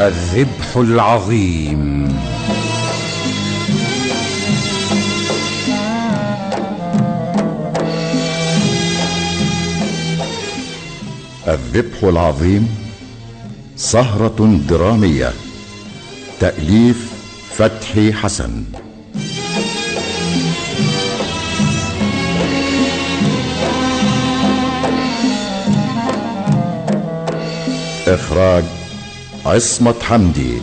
الذبح العظيم. الذبح العظيم سهرة درامية. تأليف فتحي حسن. إخراج عصمت حمدي.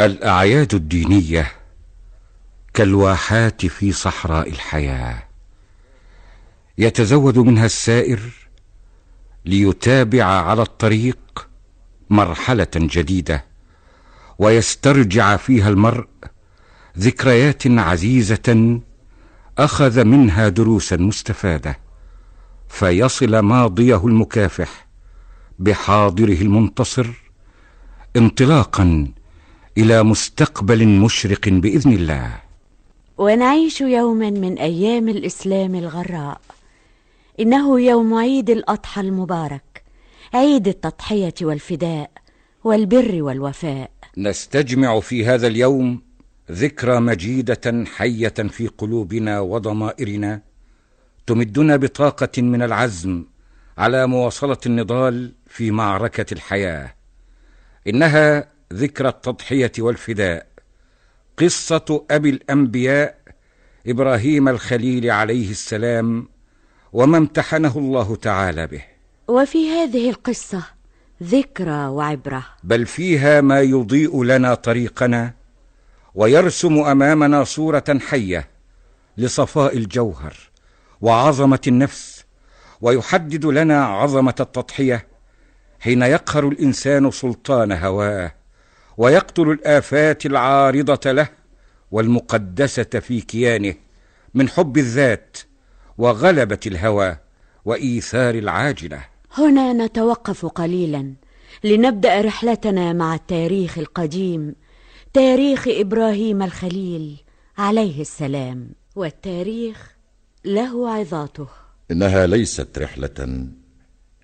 الأعياد الدينية كالواحات في صحراء الحياة. يتزود منها السائر ليتابع على الطريق مرحلة جديدة ويسترجع فيها المرء ذكريات عزيزة أخذ منها دروسا مستفادة فيصل ماضيه المكافح بحاضره المنتصر انطلاقا إلى مستقبل مشرق بإذن الله. ونعيش يوما من أيام الإسلام الغراء. إنه يوم عيد الأضحى المبارك عيد التضحية والفداء والبر والوفاء. نستجمع في هذا اليوم ذكرى مجيدة حية في قلوبنا وضمائرنا تمدنا بطاقة من العزم على مواصلة النضال في معركة الحياة. إنها ذكرى التضحية والفداء. قصة أبي الأنبياء إبراهيم الخليل عليه السلام وما امتحنه الله تعالى به. وفي هذه القصة ذكرى وعبرة. بل فيها ما يضيء لنا طريقنا ويرسم أمامنا صورة حية لصفاء الجوهر وعظمة النفس ويحدد لنا عظمة التضحية حين يقهر الإنسان سلطان هواه ويقتل الآفات العارضة له والمقدسة في كيانه من حب الذات وغلبة الهوى وإيثار العاجلة. هنا نتوقف قليلا لنبدأ رحلتنا مع التاريخ القديم تاريخ إبراهيم الخليل عليه السلام. والتاريخ له عظاته. إنها ليست رحلة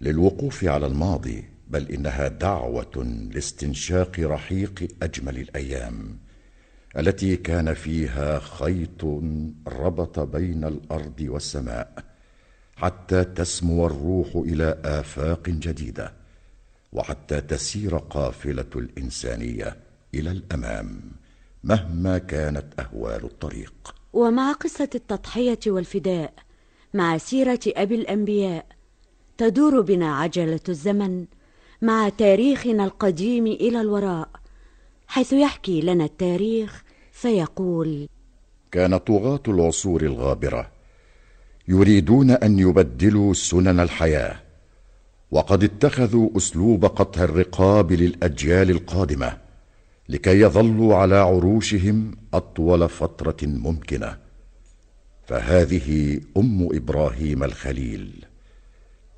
للوقوف على الماضي بل إنها دعوة لاستنشاق رحيق أجمل الأيام. التي كان فيها خيط ربط بين الأرض والسماء حتى تسمو الروح إلى آفاق جديدة وحتى تسير قافلة الإنسانية إلى الأمام مهما كانت أهوال الطريق. ومع قصة التضحية والفداء مع سيرة أبي الأنبياء تدور بنا عجلة الزمن مع تاريخنا القديم إلى الوراء. حيث يحكي لنا التاريخ فيقول كان طغاة العصور الغابرة يريدون أن يبدلوا سنن الحياة وقد اتخذوا أسلوب قطع الرقاب للأجيال القادمة لكي يظلوا على عروشهم أطول فترة ممكنة. فهذه أم إبراهيم الخليل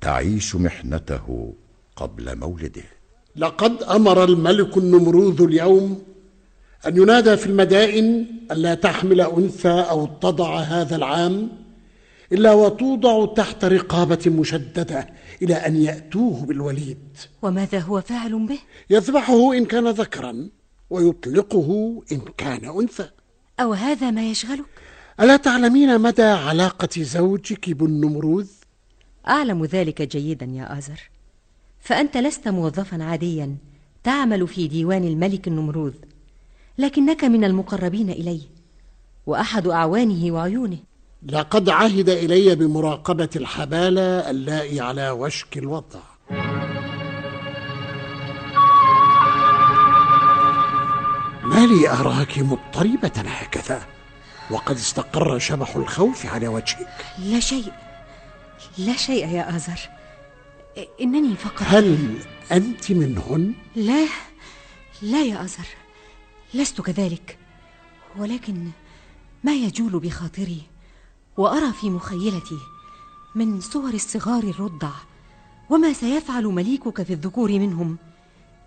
تعيش محنته قبل مولده. لقد أمر الملك النمروذ اليوم أن ينادى في المدائن الا تحمل أنثى أو تضع هذا العام إلا وتوضع تحت رقابة مشددة إلى أن يأتوه بالوليد. وماذا هو فاعل به؟ يذبحه إن كان ذكرا ويطلقه إن كان أنثى. أو هذا ما يشغلك؟ ألا تعلمين مدى علاقة زوجك بالنمروذ؟ أعلم ذلك جيدا يا آزر. فأنت لست موظفا عاديا تعمل في ديوان الملك النمروذ لكنك من المقربين إليه وأحد أعوانه وعيونه. لقد عهد إلي بمراقبة الحبالة اللائي على وشك الوضع. ما لي أراك مضطربة هكذا وقد استقر شبح الخوف على وجهك. لا شيء لا شيء يا آزر. إنني فقط هل أنت منهن؟ لا لا يا أزر. لست كذلك. ولكن ما يجول بخاطري وأرى في مخيلتي من صور الصغار الرضع وما سيفعل مليكك في الذكور منهم.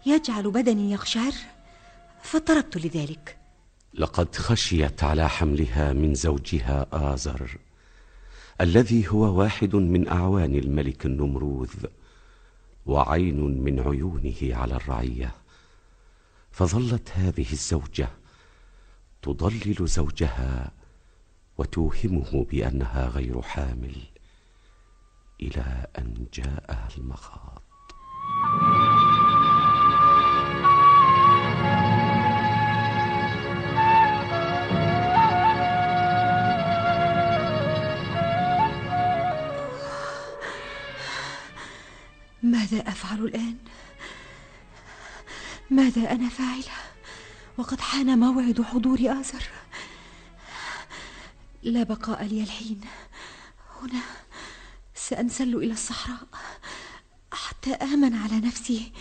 يجعل بدني يقشعر فاضطربت لذلك. لقد خشيت على حملها من زوجها آزر. الذي هو واحد من أعوان الملك النمروذ وعين من عيونه على الرعية. فظلت هذه الزوجة تضلل زوجها وتوهمه بأنها غير حامل إلى أن جاءها المخاض. ماذا أفعل الآن؟ ماذا أنا فاعلة؟ وقد حان موعد حضور آزر لا بقاء لي الحين هنا سأنسل إلى الصحراء حتى آمن على نفسي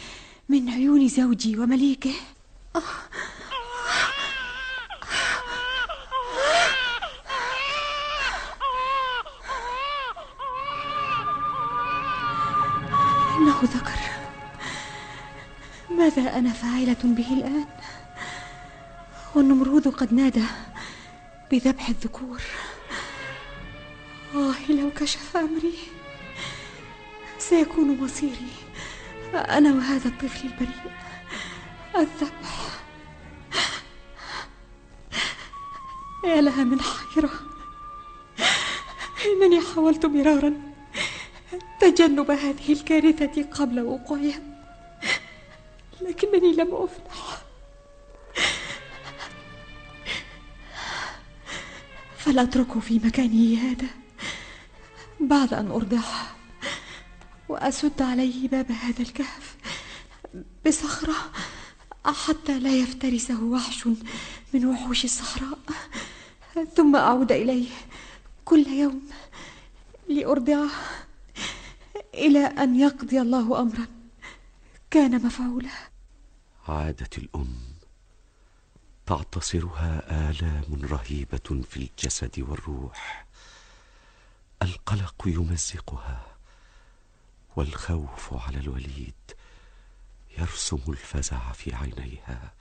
من عيون زوجي ومليكه آه. ماذا أنا فاعلة به الآن؟ والنمرود قد نادى بذبح الذكور. آه لو كشف أمري سيكون مصيري أنا وهذا الطفل البريء. الذبح. يا لها من حيرة إنني حاولت مرارا تجنب هذه الكارثة قبل وقوعها. لكنني لم أفلح. فلأتركه في مكانه هذا. بعد أن أرضعه وأسد عليه باب هذا الكهف بصخرة حتى لا يفترسه وحش من وحوش الصحراء. ثم أعود إليه كل يوم لأرضعه إلى أن يقضي الله أمرا كان مفعولا. عادت الأم تعتصرها آلام رهيبة في الجسد والروح. القلق يمزقها والخوف على الوليد يرسم الفزع في عينيها.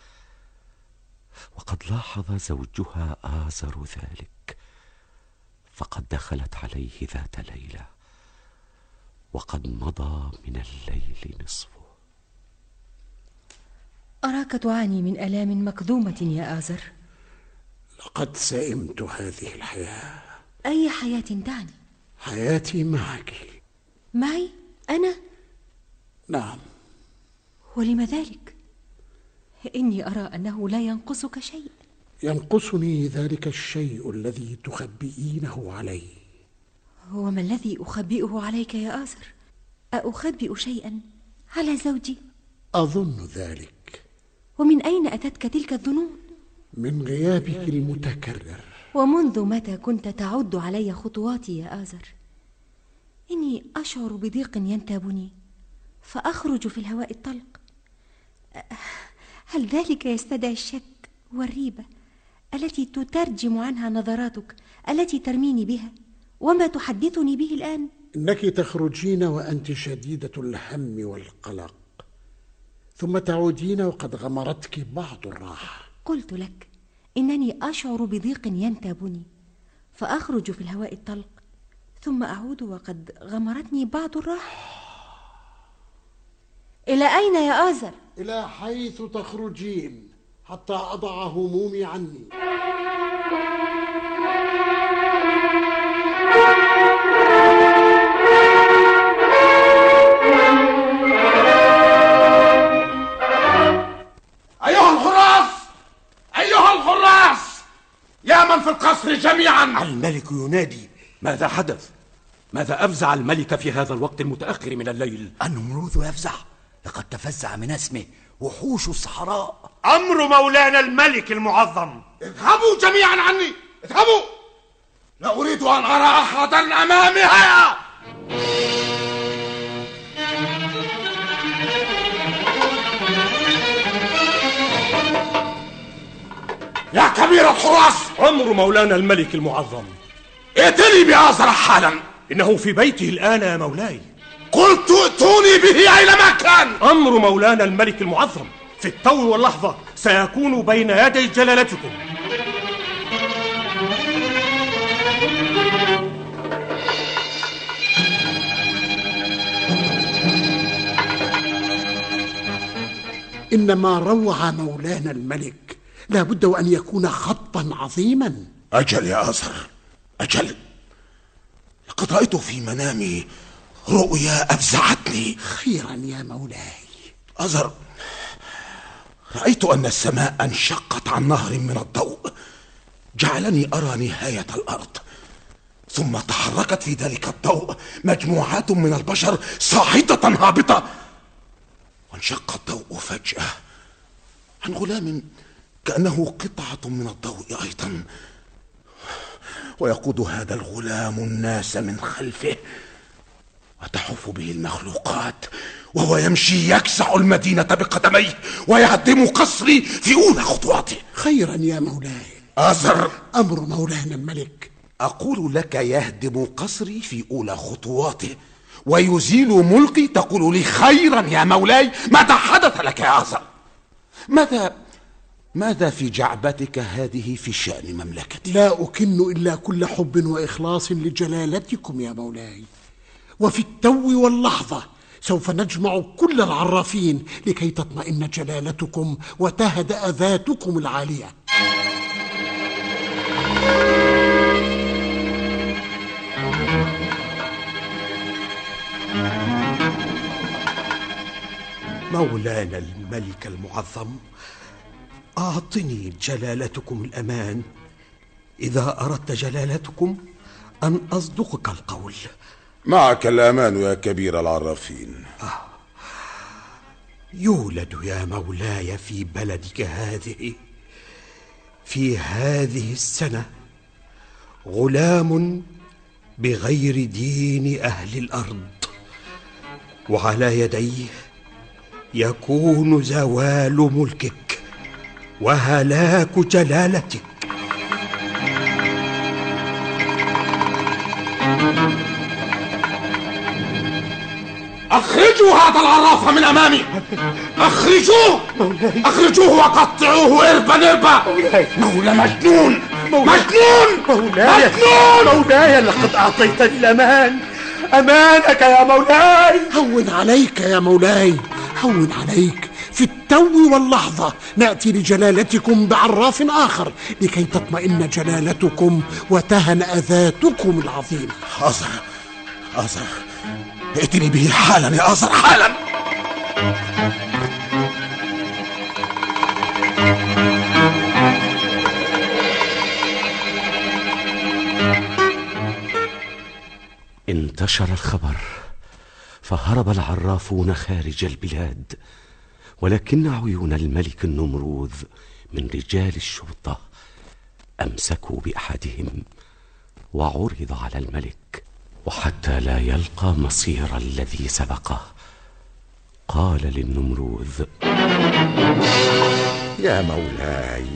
وقد لاحظ زوجها آزر ذلك فقد دخلت عليه ذات ليلة وقد مضى من الليل نصفه. أراك تعاني من آلام مكظومة يا آزر لقد سئمت هذه الحياة أي حياة تعني؟ حياتي معك معي؟ أنا؟ نعم ولم ذلك؟ إني أرى أنه لا ينقصك شيء ينقصني ذلك الشيء الذي تخبئينه علي وما الذي أخبئه عليك يا آزر؟ أخبئ شيئا على زوجي؟ أظن ذلك ومن أين أتتك تلك الظنون؟ من غيابك المتكرر ومنذ متى كنت تعد علي خطواتي يا آزر؟ إني أشعر بضيق ينتابني فأخرج في الهواء الطلق هل ذلك يستدعي الشك والريبة التي تترجم عنها نظراتك التي ترميني بها وما تحدثني به الآن؟ إنك تخرجين وأنت شديدة الهم والقلق ثم تعودين وقد غمرتك بعض الراحة. قلت لك إنني أشعر بضيق ينتابني فأخرج في الهواء الطلق ثم أعود وقد غمرتني بعض الراحة. إلى أين يا آزر؟ إلى حيث تخرجين حتى أضع همومي عني. القصر جميعا. الملك ينادي. ماذا حدث؟ ماذا أفزع الملك في هذا الوقت المتأخر من الليل؟ النمروذ يفزع لقد تفزع من اسمه وحوش الصحراء. أمر مولانا الملك المعظم. اذهبوا جميعا عني. اذهبوا. لا أريد أن أرى أحدا أمامها يا كبير الحراس أمر مولانا الملك المعظم. ائتني بآزر حالا. إنه في بيته الآن يا مولاي. قلت ائتوني به أينما كان. أمر مولانا الملك المعظم. في التو واللحظة سيكون بين يدي جلالتكم. إن ما روع مولانا الملك لا بد وأن يكون خطا عظيما. أجل يا أزر أجل. لقد رأيت في منامي رؤيا أفزعتني. خيرا يا مولاي. أزر رأيت أن السماء انشقت عن نهر من الضوء جعلني أرى نهاية الأرض. ثم تحركت في ذلك الضوء مجموعات من البشر صاعدة هابطة. وانشق الضوء فجأة عن غلام كأنه قطعة من الضوء أيضا. ويقود هذا الغلام الناس من خلفه. وتحف به المخلوقات. وهو يمشي يكسع المدينة بقدميه. ويهدم قصري في أولى خطواته. خيرا يا مولاي. أزر. أمر مولانا الملك. أقول لك يهدم قصري في أولى خطواته. ويزيل ملكي. تقول لي خيرا يا مولاي. ماذا حدث لك يا أزر؟ ماذا ماذا في جعبتك هذه في شأن مملكتي؟ لا أكن إلا كل حب وإخلاص لجلالتكم يا مولاي. وفي التو واللحظة سوف نجمع كل العرافين لكي تطمئن جلالتكم وتهدأ ذاتكم العالية. مولانا الملك المعظم أعطني جلالتكم الأمان. إذا أردت جلالتكم أن أصدقك القول. معك الأمان يا كبير العرافين يولد يا مولاي في بلدك هذه في هذه السنة غلام بغير دين أهل الأرض. وعلى يديه يكون زوال ملكك. وهلاك جلالتك. أخرجوا هذا العراف من أمامي. أخرجوه. أخرجوه وقطعوه إربا إربا. مولى مجنون. مجنون. مولاي. مجنون. مولاي لقد أعطيتني الأمان. أمانك يا مولاي. هون عليك يا مولاي. هون عليك. في التو واللحظة. نأتي لجلالتكم بعراف آخر لكي تطمئن جلالتكم وتهنأ ذاتكم العظيمة أزر أزر ائتني به حالا يا أزر حالا. انتشر الخبر فهرب العرافون خارج البلاد. ولكن عيون الملك النمروذ من رجال الشرطة أمسكوا بأحدهم وعرض على الملك. وحتى لا يلقى مصير الذي سبقه. قال للنمروذ يا مولاي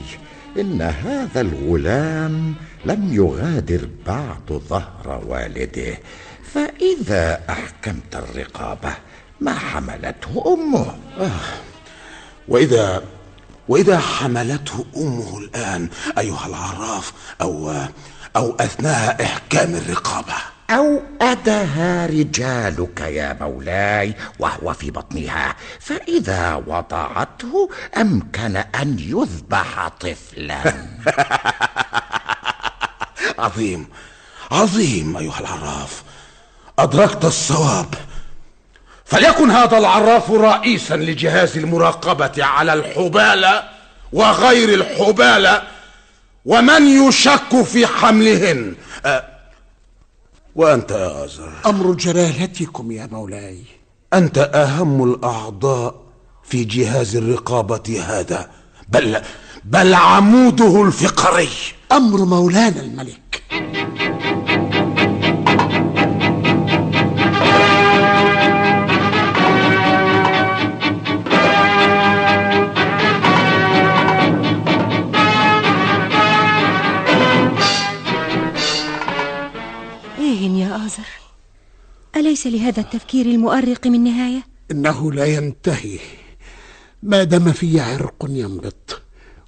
إن هذا الغلام لم يغادر بعد ظهر والده فإذا أحكمت الرقابة ما حملته أمه. وإذا وإذا حملته أمه الآن أيها العراف أو أو أثناء إحكام الرقابة. أو أدها رجالك يا مولاي وهو في بطنها فإذا وضعته أمكن أن يذبح طفلا. عظيم عظيم أيها العراف. أدركت الصواب. فليكن هذا العراف رئيسا لجهاز المراقبة على الحبالة وغير الحبالة ومن يشك في حملهن. أه وأنت يا أزر أمر جلالتكم يا مولاي. أنت أهم الأعضاء في جهاز الرقابة هذا. بل بل عموده الفقري. أمر مولانا الملك. أليس لهذا التفكير المؤرق من نهاية؟ إنه لا ينتهي. ما دام في عرق ينبض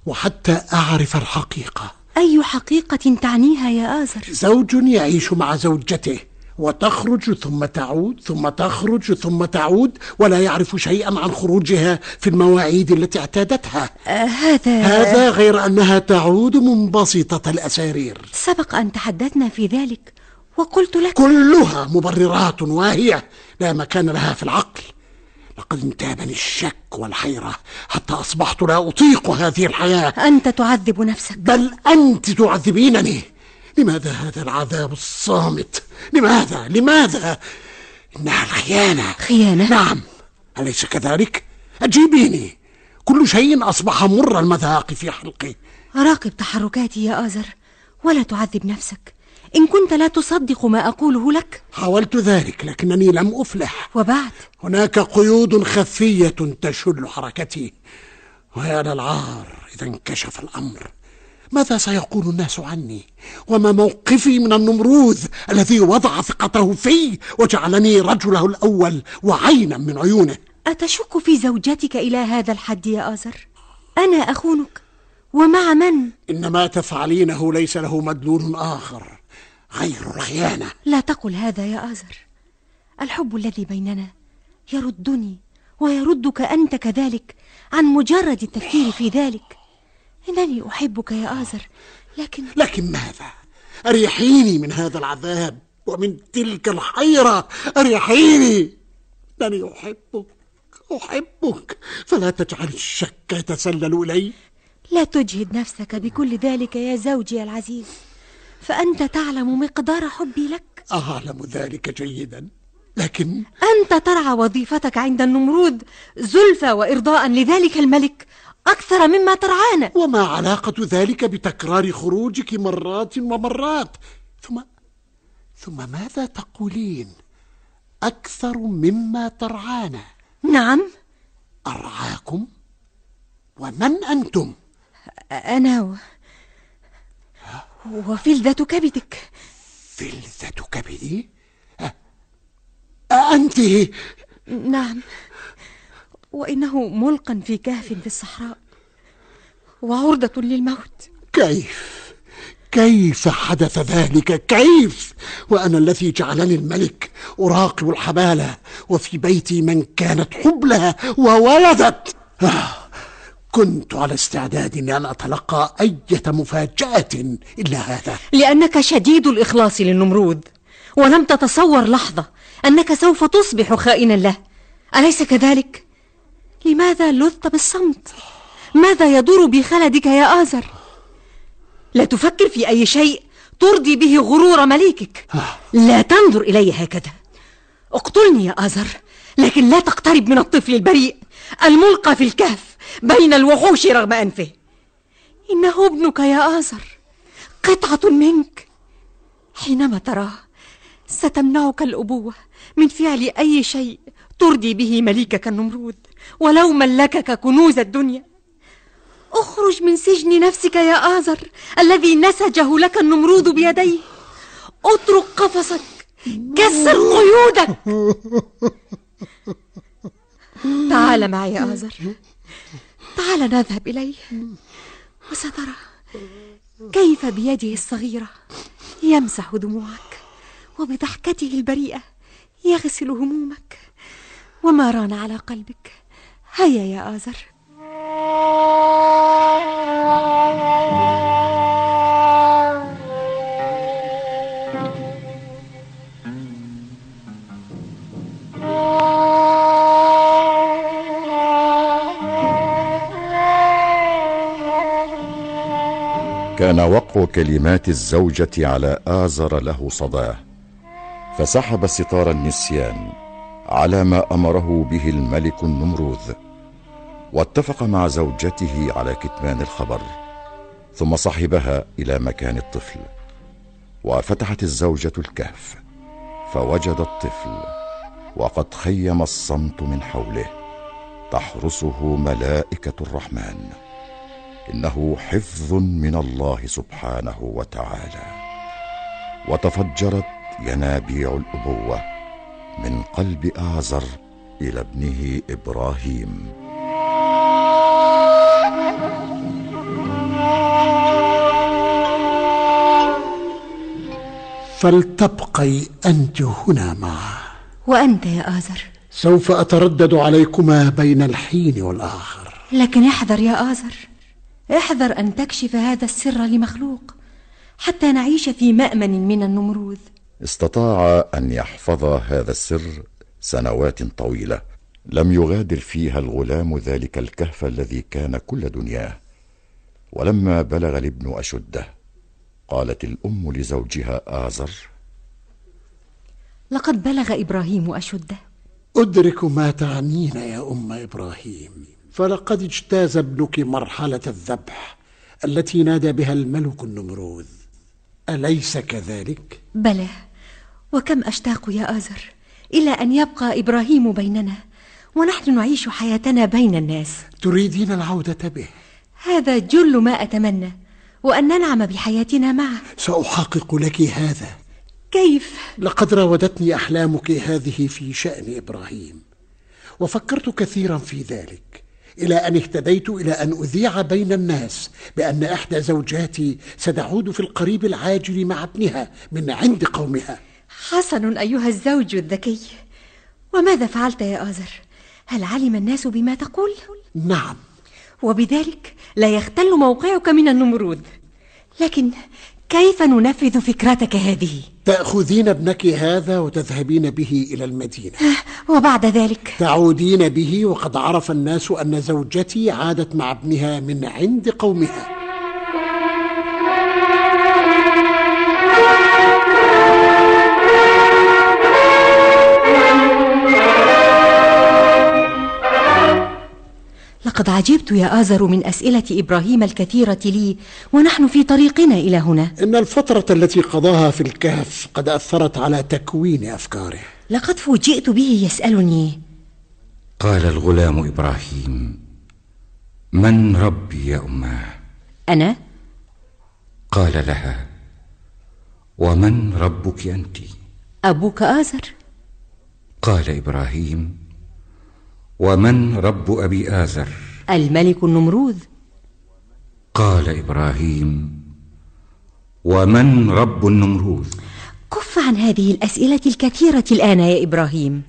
وحتى أعرف الحقيقة. أي حقيقة تعنيها يا آزر؟ زوج يعيش مع زوجته وتخرج ثم تعود ثم تخرج ثم تعود ولا يعرف شيئا عن خروجها في المواعيد التي اعتادتها. آه هذا هذا غير أنها تعود منبسطة الأسارير. سبق أن تحدثنا في ذلك. وقلت لك كلها مبررات واهية لا مكان لها في العقل. لقد انتابني الشك والحيرة حتى أصبحت لا أطيق هذه الحياة. أنت تعذب نفسك. بل أنت تعذبينني. لماذا هذا العذاب الصامت؟ لماذا؟ لماذا؟ إنها الخيانة. خيانة؟ نعم. أليس كذلك؟ أجيبيني. كل شيء أصبح مر المذاق في حلقي. راقب تحركاتي يا آزر ولا تعذب نفسك. إن كنت لا تصدق ما أقوله لك. حاولت ذلك لكنني لم أفلح. وبعد؟ هناك قيود خفية تشل حركتي. ويا للعار إذا انكشف الأمر. ماذا سيقول الناس عني؟ وما موقفي من النمروذ الذي وضع ثقته في وجعلني رجله الأول وعينا من عيونه. أتشك في زوجتك إلى هذا الحد يا آزر؟ أنا أخونك. ومع من؟ إن ما تفعلينه ليس له مدلول آخر. غير الخيانة لا تقل هذا يا آزر. الحب الذي بيننا يردني ويردك أنت كذلك عن مجرد التفكير في ذلك. إنني أحبك يا آزر لكن لكن ماذا؟ أريحيني من هذا العذاب ومن تلك الحيرة. أريحيني. أنني أحبك أحبك. فلا تجعل الشك يتسلل إلي. لا تجهد نفسك بكل ذلك يا زوجي العزيز. فأنت تعلم مقدار حبي لك. أعلم ذلك جيدا. لكن أنت ترعى وظيفتك عند النمرود زلفى وإرضاء لذلك الملك أكثر مما ترعانا. وما علاقة ذلك بتكرار خروجك مرات ومرات؟ ثم ثم ماذا تقولين؟ أكثر مما ترعانا. نعم. أرعاكم؟ ومن أنتم؟ أنا و... وفلذة كبدك. فلذة كبدي أ... أنت؟ نعم. وإنه ملقا في كهف في الصحراء. وعرضة للموت. كيف؟ كيف حدث ذلك؟ كيف؟ وأنا الذي جعلني الملك أراقب الحبالة وفي بيتي من كانت حبلى وولدت. آه. كنت على استعداد أن أتلقى أية مفاجأة إلا هذا لأنك شديد الإخلاص للنمرود ولم تتصور لحظة أنك سوف تصبح خائنا له أليس كذلك؟ لماذا لذت بالصمت؟ ماذا يدور بخلدك يا آزر؟ لا تفكر في أي شيء ترضي به غرور مليكك لا تنظر إلي هكذا اقتلني يا آزر لكن لا تقترب من الطفل البريء الملقى في الكهف بين الوحوش رغم أنفه. إنه ابنك يا آزر قطعة منك. حينما تراه ستمنعك الأبوة من فعل أي شيء ترضي به مليكك النمرود ولو ملكك كنوز الدنيا. أخرج من سجن نفسك يا آزر الذي نسجه لك النمرود بيديه. أترك قفصك كسر قيودك. تعال معي يا آزر. تعال نذهب إليه. وسترى كيف بيده الصغيرة. يمسح دموعك وبضحكته البريئة يغسل همومك. وما ران على قلبك. هيا يا آزر. كان وقع كلمات الزوجة على آزر له صداه فسحب ستار النسيان على ما أمره به الملك النمروذ واتفق مع زوجته على كتمان الخبر ثم صحبها إلى مكان الطفل وفتحت الزوجة الكهف فوجد الطفل وقد خيم الصمت من حوله تحرسه ملائكة الرحمن. إنه حفظ من الله سبحانه وتعالى. وتفجرت ينابيع الأبوة من قلب اعزر إلى ابنه إبراهيم. فلتبقي أنت هنا معه وأنت يا آزر؟ سوف أتردد عليكما بين الحين والآخر. لكن احذر يا آزر. احذر أن تكشف هذا السر لمخلوق حتى نعيش في مأمن من النمروذ. استطاع أن يحفظ هذا السر سنوات طويلة. لم يغادر فيها الغلام ذلك الكهف الذي كان كل دنياه. ولما بلغ الابن أشده قالت الأم لزوجها آزر لقد بلغ إبراهيم أشده. أدرك ما تعنين يا أم إبراهيم. فلقد اجتاز ابنك مرحلة الذبح التي نادى بها الملك النمروذ. أليس كذلك؟ بلى وكم أشتاق يا آزر إلى أن يبقى إبراهيم بيننا ونحن نعيش حياتنا بين الناس. تريدين العودة به؟ هذا جل ما أتمنى وأن ننعم بحياتنا معه. سأحقق لك هذا. كيف؟ لقد راودتني أحلامك هذه في شأن إبراهيم وفكرت كثيرا في ذلك. إلى أن اهتديت إلى أن أذيع بين الناس بأن إحدى زوجاتي ستعود في القريب العاجل مع ابنها من عند قومها حسن أيها الزوج الذكي وماذا فعلت يا آزر؟ هل علم الناس بما تقول؟ نعم وبذلك لا يختل موقعك من النمرود لكن كيف ننفذ فكرتك هذه؟ تأخذين ابنك هذا وتذهبين به إلى المدينة. وبعد ذلك؟ تعودين به وقد عرف الناس أن زوجتي عادت مع ابنها من عند قومها. لقد عجبت يا آزر من أسئلة إبراهيم الكثيرة لي ونحن في طريقنا إلى هنا. إن الفترة التي قضاها في الكهف قد أثرت على تكوين أفكاره. لقد فوجئت به يسألني. قال الغلام إبراهيم من ربي يا اماه أنا؟ قال لها ومن ربك أنت؟ أبوك آزر قال إبراهيم ومن رب أبي ازر الملك النمروذ قال إبراهيم ومن رب النمروذ كف عن هذه الأسئلة الكثيرة الآن يا إبراهيم.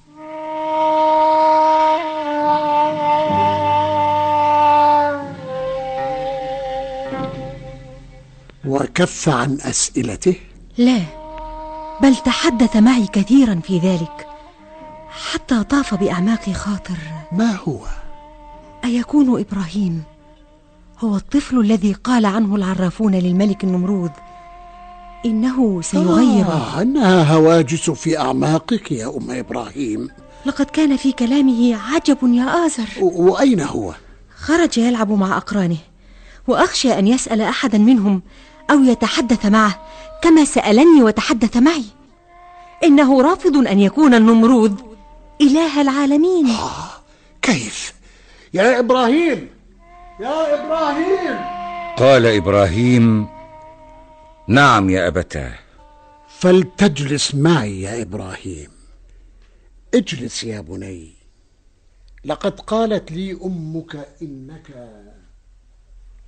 وكف عن أسئلته؟ لا بل تحدث معي كثيرا في ذلك. حتى طاف بأعماق خاطر. ما هو؟ أيكون إبراهيم هو الطفل الذي قال عنه العرافون للملك النمروذ إنه سيغير. آه انها هواجس في أعماقك يا أم إبراهيم. لقد كان في كلامه عجب يا آزر. و- وأين هو؟ خرج يلعب مع أقرانه وأخشى أن يسأل أحدا منهم أو يتحدث معه كما سألني وتحدث معي. إنه رافض أن يكون النمروذ إله العالمين. كيف؟ يا إبراهيم يا إبراهيم. قال إبراهيم نعم يا أبتاه. فلتجلس معي يا إبراهيم. اجلس يا بني. لقد قالت لي أمك إنك.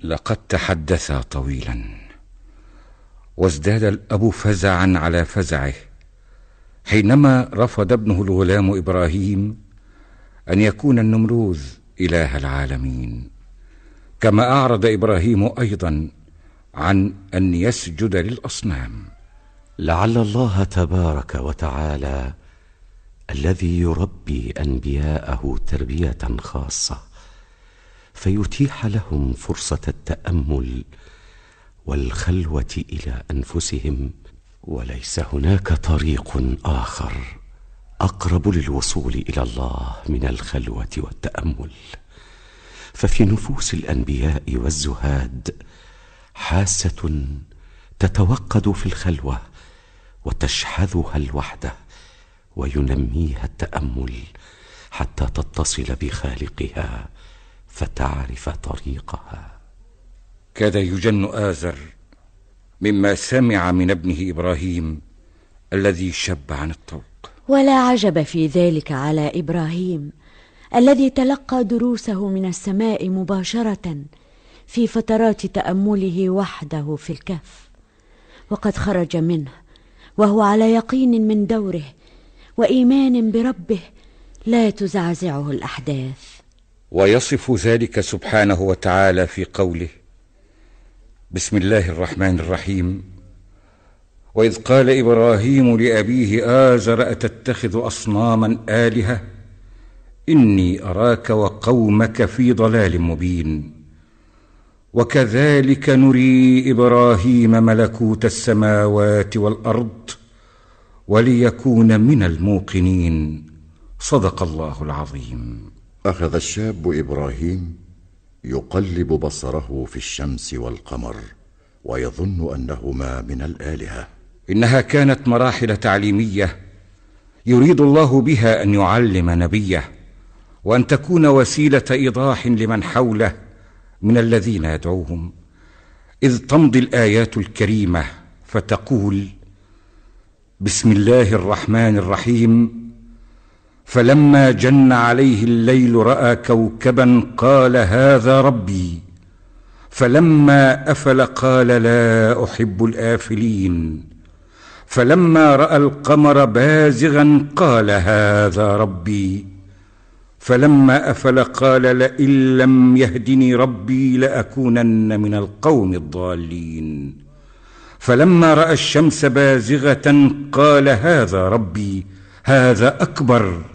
لقد تحدثا طويلا وازداد الأب فزعا على فزعه. حينما رفض ابنه الغلام إبراهيم أن يكون النمروذ إله العالمين كما أعرض إبراهيم أيضا عن أن يسجد للأصنام. لعل الله تبارك وتعالى الذي يربي أنبياءه تربية خاصة فيتيح لهم فرصة التأمل والخلوة إلى أنفسهم. وليس هناك طريق آخر أقرب للوصول إلى الله من الخلوة والتأمل. ففي نفوس الأنبياء والزهاد حاسة تتوقد في الخلوة وتشحذها الوحدة وينميها التأمل حتى تتصل بخالقها فتعرف طريقها. كاد يجن آزر مما سمع من ابنه إبراهيم الذي شب عن الطوق. ولا عجب في ذلك على إبراهيم الذي تلقى دروسه من السماء مباشرة في فترات تأمله وحده في الكهف. وقد خرج منه وهو على يقين من دوره وإيمان بربه لا تزعزعه الأحداث. ويصف ذلك سبحانه وتعالى في قوله بسم الله الرحمن الرحيم. وإذ قال إبراهيم لأبيه آزر أتتخذ أصناما آلهة؟ إني أراك وقومك في ضلال مبين. وكذلك نري إبراهيم ملكوت السماوات والأرض وليكون من الموقنين. صدق الله العظيم. أخذ الشاب إبراهيم يقلب بصره في الشمس والقمر ويظن أنهما من الآلهة. إنها كانت مراحل تعليمية يريد الله بها أن يعلم نبيه وأن تكون وسيلة إيضاح لمن حوله من الذين يدعوهم. إذ تمضي الآيات الكريمة فتقول بسم الله الرحمن الرحيم. فلما جن عليه الليل رأى كوكبا قال هذا ربي. فلما أفل قال لا أحب الآفلين. فلما رأى القمر بازغا قال هذا ربي. فلما أفل قال لئن لم يهدني ربي لأكونن من القوم الضالين. فلما رأى الشمس بازغة قال هذا ربي. هذا أكبر.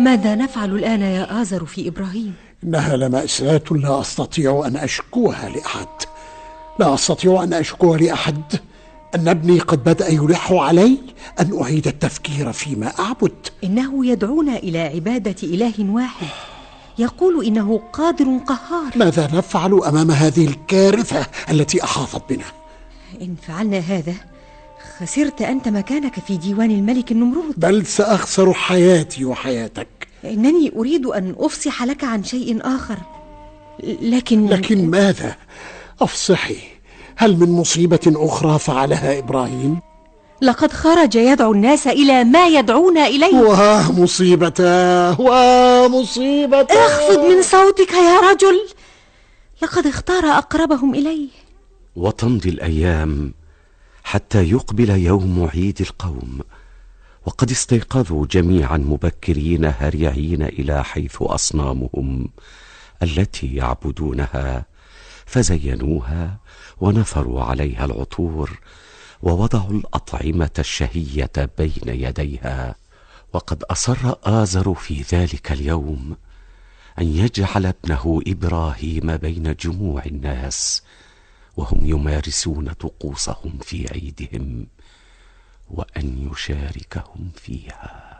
ماذا نفعل الآن يا آزر في إبراهيم؟ إنها لمأساة لا أستطيع أن أشكوها لأحد. لا أستطيع أن أشكوها لأحد. أن ابني قد بدأ يلح علي أن أعيد التفكير فيما أعبد. إنه يدعونا إلى عبادة إله واحد. يقول إنه قادر قهار. ماذا نفعل أمام هذه الكارثة التي أحاطت بنا؟ إن فعلنا هذا خسرت أنت مكانك في ديوان الملك النمرود. بل سأخسر حياتي وحياتك. إنني أريد أن أفصح لك عن شيء آخر. لكن لكن ماذا؟ أفصحي. هل من مصيبة أخرى فعلها إبراهيم؟ لقد خرج يدعو الناس إلى ما يدعونا إليه. واه مصيبتاه واه مصيبتاه اخفض من صوتك يا رجل. لقد اختار أقربهم إليه. وتمضي الأيام حتى يقبل يوم عيد القوم. وقد استيقظوا جميعا مبكرين هريعين إلى حيث أصنامهم التي يعبدونها فزينوها ونثروا عليها العطور ووضعوا الأطعمة الشهية بين يديها. وقد أصر آزر في ذلك اليوم أن يجعل ابنه إبراهيم بين جموع الناس وهم يمارسون طقوسهم في عيدهم وأن يشاركهم فيها.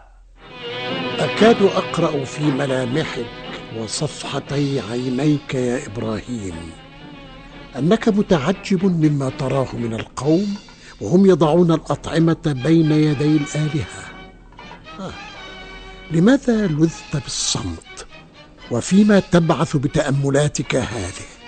أكاد أقرأ في ملامحك وصفحتي عينيك يا إبراهيم. أنك متعجب مما تراه من القوم وهم يضعون الأطعمة بين يدي الآلهة. آه. لماذا لذت بالصمت؟ وفيما تبعث بتأملاتك هذه؟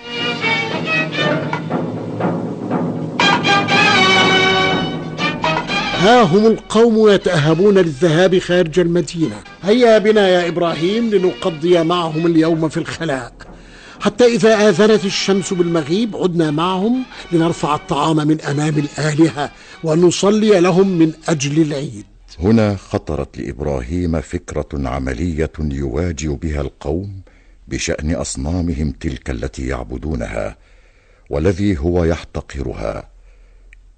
ها هم القوم يتأهبون للذهاب خارج المدينة. هيا بنا يا إبراهيم لنقضي معهم اليوم في الخلاء حتى إذا آذنت الشمس بالمغيب عدنا معهم لنرفع الطعام من أمام الآلهة ونصلي لهم من أجل العيد. هنا خطرت لإبراهيم فكرة عملية يواجه بها القوم بشأن أصنامهم تلك التي يعبدونها والذي هو يحتقرها.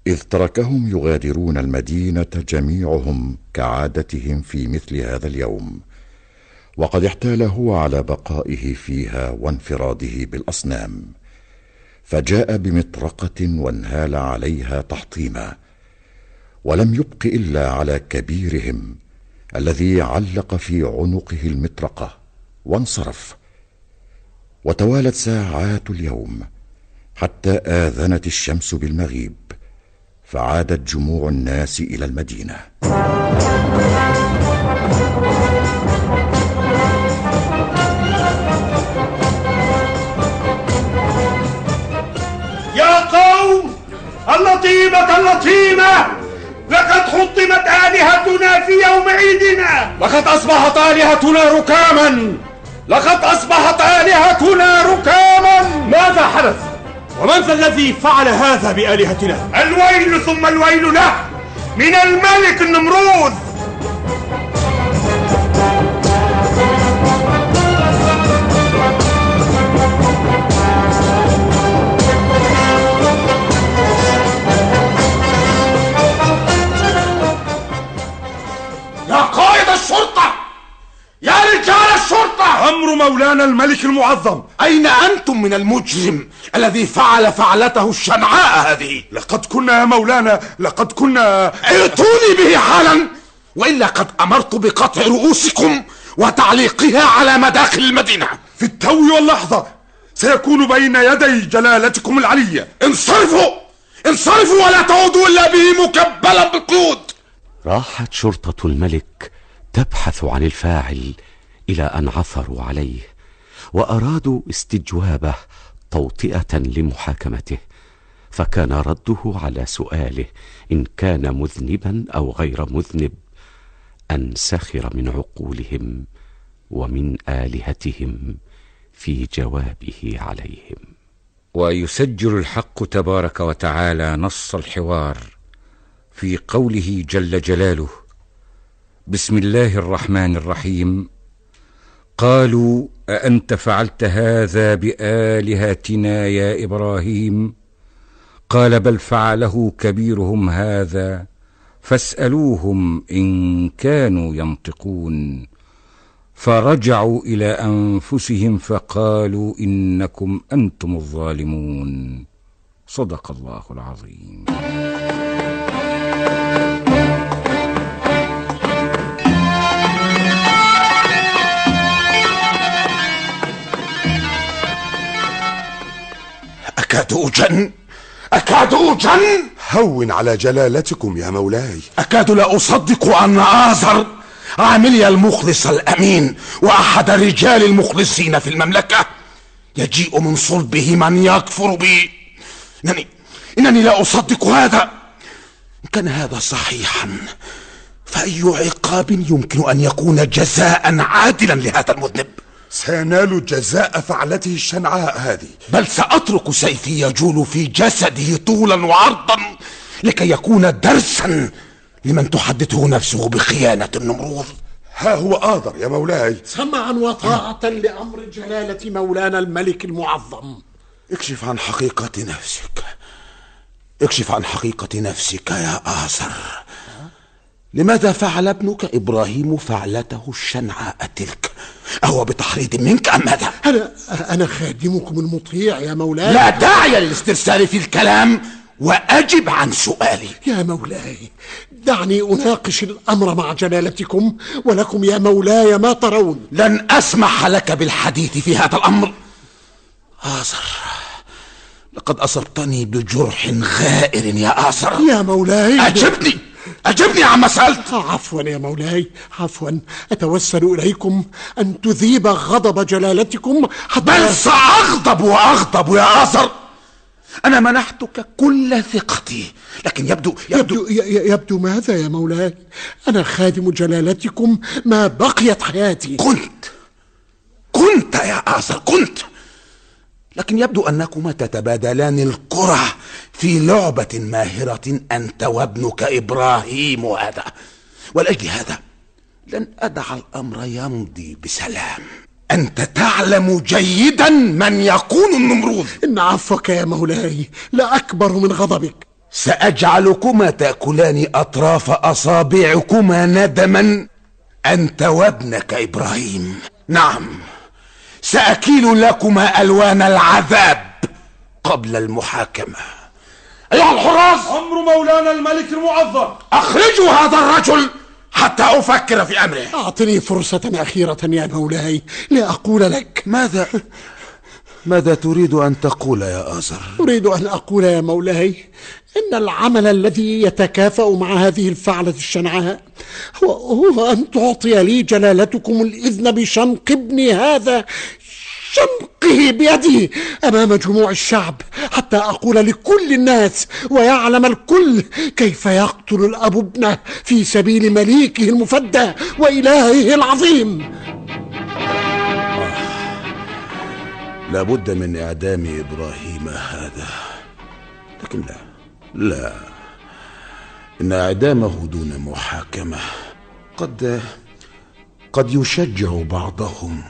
إذ تركهم يغادرون المدينة جميعهم كعادتهم في مثل هذا اليوم. وقد احتال هو على بقائه فيها وانفراده بالأصنام. فجاء بمطرقة وانهال عليها تحطيما. ولم يبق إلا على كبيرهم الذي علق في عنقه المطرقة وانصرف. وتوالت ساعات اليوم حتى آذنت الشمس بالمغيب. فعادت جموع الناس إلى المدينة. يا قوم اللطيمة اللطيمة! لقد حطمت آلهتنا في يوم عيدنا! لقد أصبحت آلهتنا ركاما! لقد أصبحت آلهتنا ركاما! ماذا حدث؟ ومن ذا الذي فعل هذا بآلهتنا؟ الويل ثم الويل له من الملك النمرود مولانا الملك المعظم. أين أنتم من المجرم الذي فعل فعلته الشنعاء هذه؟ لقد كنا يا مولانا لقد كنا. ائتوني به حالا. وإلا قد أمرت بقطع رؤوسكم وتعليقها على مداخل المدينة. في التو واللحظة سيكون بين يدي جلالتكم العلية. انصرفوا! انصرفوا ولا تعودوا إلا به مكبلا بالقيود. راحت شرطة الملك تبحث عن الفاعل إلى أن عثروا عليه وأرادوا استجوابه توطئة لمحاكمته فكان رده على سؤاله إن كان مذنبا أو غير مذنب أن سخر من عقولهم ومن آلهتهم في جوابه عليهم. ويسجل الحق تبارك وتعالى نص الحوار في قوله جل جلاله بسم الله الرحمن الرحيم قالوا أأنت فعلت هذا بآلهتنا يا إبراهيم؟ قال بل فعله كبيرهم هذا فاسألوهم إن كانوا ينطقون. فرجعوا إلى أنفسهم فقالوا إنكم أنتم الظالمون. صدق الله العظيم. أكاد أجن أكاد أجن هون على جلالتكم يا مولاي. أكاد لا أصدق أن آزر عاملي المخلص الأمين وأحد الرجال المخلصين في المملكة. يجيء من صلبه من يكفر بي. إنني إنني لا أصدق هذا. إن كان هذا صحيحا فأي عقاب يمكن أن يكون جزاء عادلا لهذا المذنب؟ سينال جزاء فعلته الشنعاء هذه. بل سأترك سيفي يجول في جسده طولا وعرضا لكي يكون درسا لمن تحدثه نفسه بخيانة النمروذ ها هو آذر يا مولاي. سمعا وطاعة لأمر جلالة مولانا الملك المعظم. اكشف عن حقيقة نفسك. اكشف عن حقيقة نفسك يا آزر لماذا فعل ابنك إبراهيم فعلته الشنعاء تلك أهو بتحريض منك أم ماذا؟ أنا أنا خادمكم المطيع يا مولاي. لا داعي للاسترسال في الكلام وأجب عن سؤالي. يا مولاي دعني أناقش الأمر مع جلالتكم ولكم يا مولاي ما ترون. لن أسمح لك بالحديث في هذا الأمر. آزر لقد أصبتني بجرح غائر يا آزر يا مولاي. أجبني أجبني عما سألت. عفوا يا مولاي عفوا. أتوسل إليكم أن تذيب غضب جلالتكم حتى بل سأغضب وأغضب يا آزر. أنا منحتك كل ثقتي لكن يبدو يبدو, يبدو, يبدو ماذا يا مولاي؟ أنا خادم جلالتكم ما بقيت حياتي. كنت كنت يا آزر كنت. لكن يبدو أنكما تتبادلان الكرة في لعبة ماهرة أنت وابنك إبراهيم هذا ولأجل هذا لن أدع الأمر يمضي بسلام. أنت تعلم جيدا من يكون النمروذ. إن عفوك يا مولاي لا أكبر من غضبك. سأجعلكما تأكلان أطراف أصابعكما ندما. أنت وابنك إبراهيم. نعم. سأكيل لكما ألوان العذاب قبل المحاكمة. أيها الحراس! أمر مولانا الملك المعظم! أخرجوا هذا الرجل حتى أفكر في أمره. أعطني فرصة أخيرة يا مولاي لأقول لك. ماذا؟ ماذا تريد أن تقول يا آزر؟ أريد أن أقول يا مولاي إن العمل الذي يتكافأ مع هذه الفعلة الشنعاء هو, هو أن تعطي لي جلالتكم الإذن بشنق ابني هذا شنقه بيدي أمام جموع الشعب حتى أقول لكل الناس ويعلم الكل كيف يقتل الاب ابنه في سبيل مليكه المفدى وإلهه العظيم لابد من إعدام إبراهيم هذا. لكن لا لا. إن إعدامه دون محاكمة قد قد يشجع بعضهم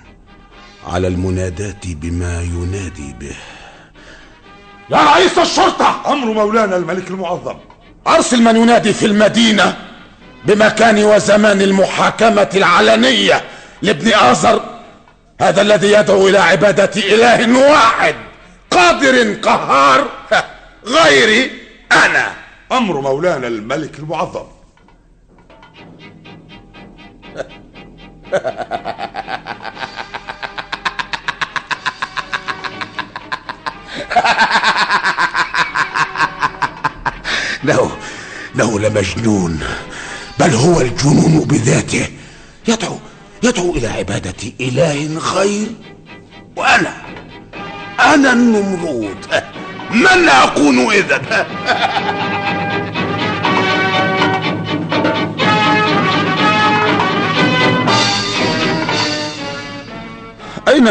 على المناداة بما ينادي به. يا رئيس الشرطة! أمر مولانا الملك المعظم. أرسل من ينادي في المدينة بمكان وزمان المحاكمة العلنية لابن آزر. هذا الذي يدعو إلى عبادة إله واحد قادر قهار. غيري أنا. أمر مولانا الملك المعظم. له له لمجنون بل هو الجنون بذاته. يدعو إلى عبادة إله غير وأنا أنا النمرود. من أكون إذا أين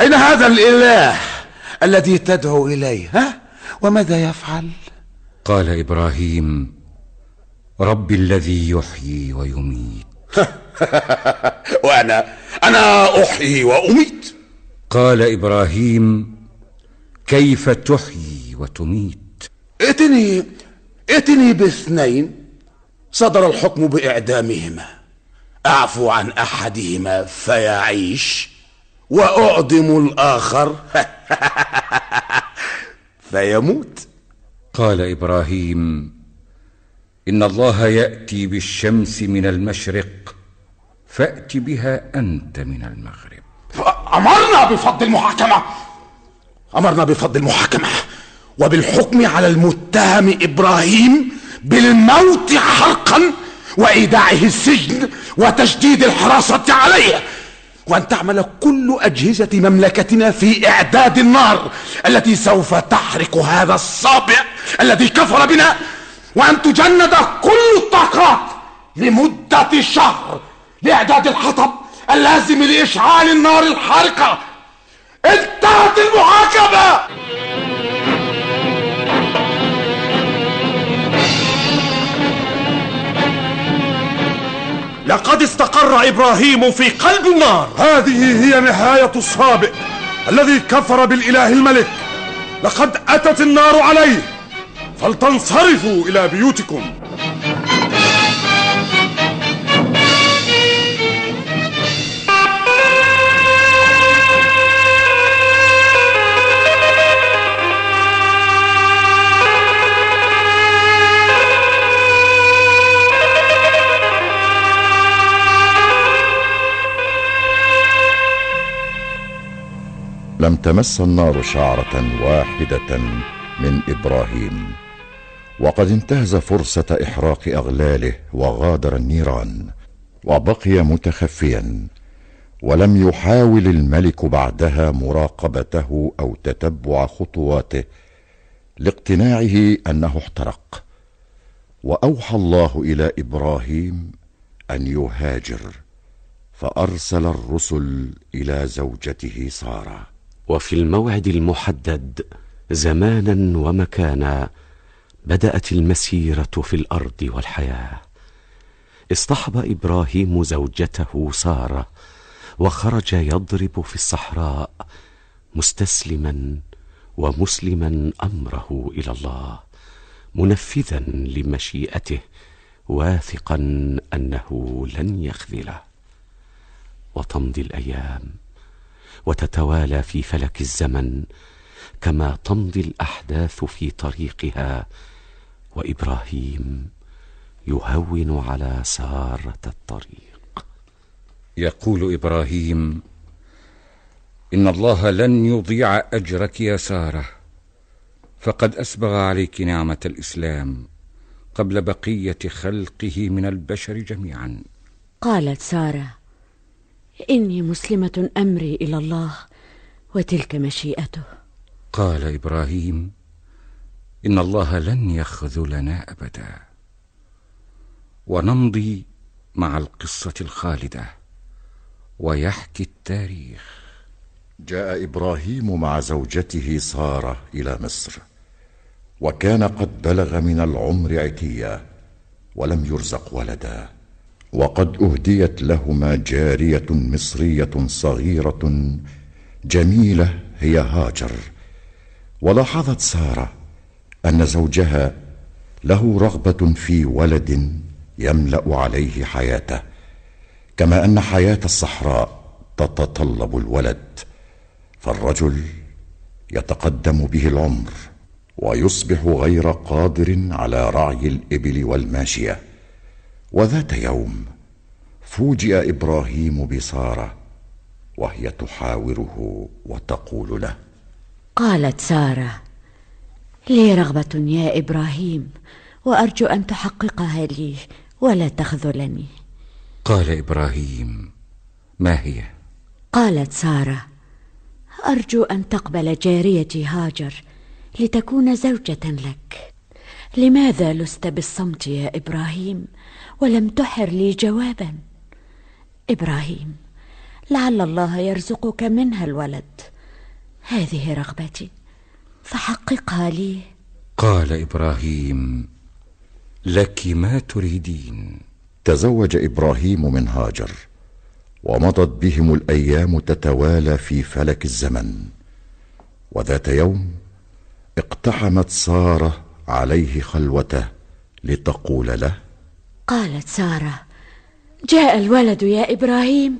أين هذا الإله الذي تدعو إليه؟ ها؟ وماذا يفعل؟ قال إبراهيم رب الذي يحيي ويميت. وأنا أنا أحيي وأميت. قال إبراهيم كيف تحيي وتميت؟ ائتني ائتني باثنين صدر الحكم بإعدامهما. أعفو عن أحدهما فيعيش وأعدم الآخر. فيموت. قال إبراهيم إن الله يأتي بالشمس من المشرق فأت بها أنت من المغرب. أمرنا بفض المحاكمة. أمرنا بفض المحاكمة. وبالحكم على المتهم إبراهيم بالموت حرقا وإيداعه السجن وتشديد الحراسة عليه. وأن تعمل كل أجهزة مملكتنا في إعداد النار التي سوف تحرق هذا الصابع الذي كفر بنا وأن تجند كل الطاقات لمدة شهر. لإعداد الحطب اللازم لإشعال النار الحارقة. انتهت المحاكمة لقد استقر إبراهيم في قلب النار. هذه هي نهاية الصابئ الذي كفر بالإله الملك. لقد أتت النار عليه. فلتنصرفوا إلى بيوتكم. لم تمس النار شعرة واحدة من إبراهيم. وقد انتهز فرصة إحراق أغلاله وغادر النيران وبقي متخفيا ولم يحاول الملك بعدها مراقبته أو تتبع خطواته لاقتناعه أنه احترق. وأوحى الله إلى إبراهيم أن يهاجر فأرسل الرسل إلى زوجته سارة. وفي الموعد المحدد زمانا ومكانا بدأت المسيرة في الأرض والحياة. اصطحب إبراهيم زوجته سارة وخرج يضرب في الصحراء مستسلما ومسلما أمره إلى الله منفذا لمشيئته واثقا أنه لن يخذله. وتمضي الأيام. وتتوالى في فلك الزمن كما تمضي الأحداث في طريقها وإبراهيم يهون على سارة الطريق. يقول إبراهيم إن الله لن يضيع أجرك يا سارة فقد أسبغ عليك نعمة الإسلام قبل بقية خلقه من البشر جميعا. قالت سارة إني مسلمة أمري إلى الله وتلك مشيئته. قال إبراهيم إن الله لن يخذلنا أبدا. ونمضي مع القصة الخالدة ويحكي التاريخ. جاء إبراهيم مع زوجته سارة إلى مصر وكان قد بلغ من العمر عتيا ولم يرزق ولدا. وقد أهديت لهما جارية مصرية صغيرة جميلة هي هاجر ولاحظت سارة أن زوجها له رغبة في ولد يملأ عليه حياته كما أن حياة الصحراء تتطلب الولد فالرجل يتقدم به العمر ويصبح غير قادر على رعي الإبل والماشية. وذات يوم فوجئ إبراهيم بسارة وهي تحاوره وتقول له قالت سارة لي رغبة يا إبراهيم وأرجو أن تحققها لي ولا تخذلني. قال إبراهيم ما هي؟ قالت سارة أرجو أن تقبل جاريتي هاجر لتكون زوجة لك. لماذا لست بالصمت يا إبراهيم ولم تحر لي جوابا؟ إبراهيم لعل الله يرزقك منها الولد. هذه رغبتي فحققها لي. قال إبراهيم لك ما تريدين. تزوج إبراهيم من هاجر ومضت بهم الأيام تتوالى في فلك الزمن. وذات يوم اقتحمت سارة عليه خلوته لتقول له قالت سارة جاء الولد يا إبراهيم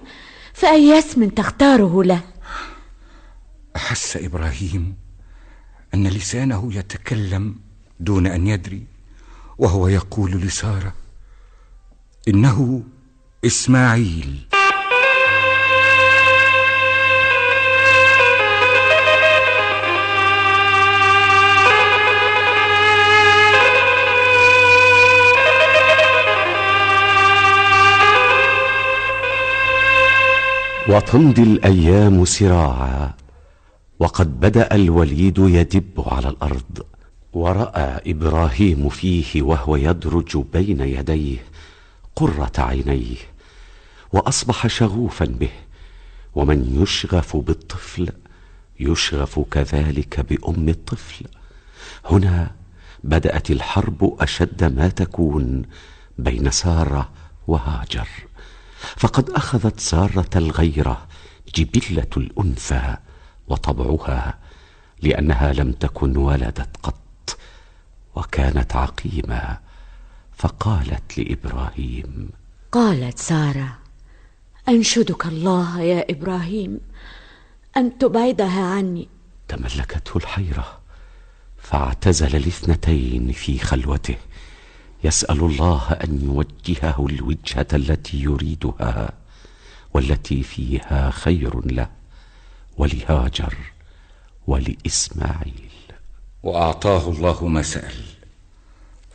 فأي اسم تختاره له؟ أحس إبراهيم أن لسانه يتكلم دون أن يدري وهو يقول لسارة إنه إسماعيل. وتمضي الأيام سراعا وقد بدأ الوليد يدب على الأرض ورأى إبراهيم فيه وهو يدرج بين يديه قرة عينيه وأصبح شغوفا به ومن يشغف بالطفل يشغف كذلك بأم الطفل. هنا بدأت الحرب أشد ما تكون بين سارة وهاجر. فقد أخذت سارة الغيرة جبلة الأنثى وطبعها لأنها لم تكن ولدت قط وكانت عقيمة. فقالت لإبراهيم قالت سارة أنشدك الله يا إبراهيم أن تبعدها عني. تملكته الحيرة فاعتزل الاثنتين في خلوته. يسأل الله أن يوجهه الوجهة التي يريدها والتي فيها خير له ولهاجر ولإسماعيل. وأعطاه الله ما سأل.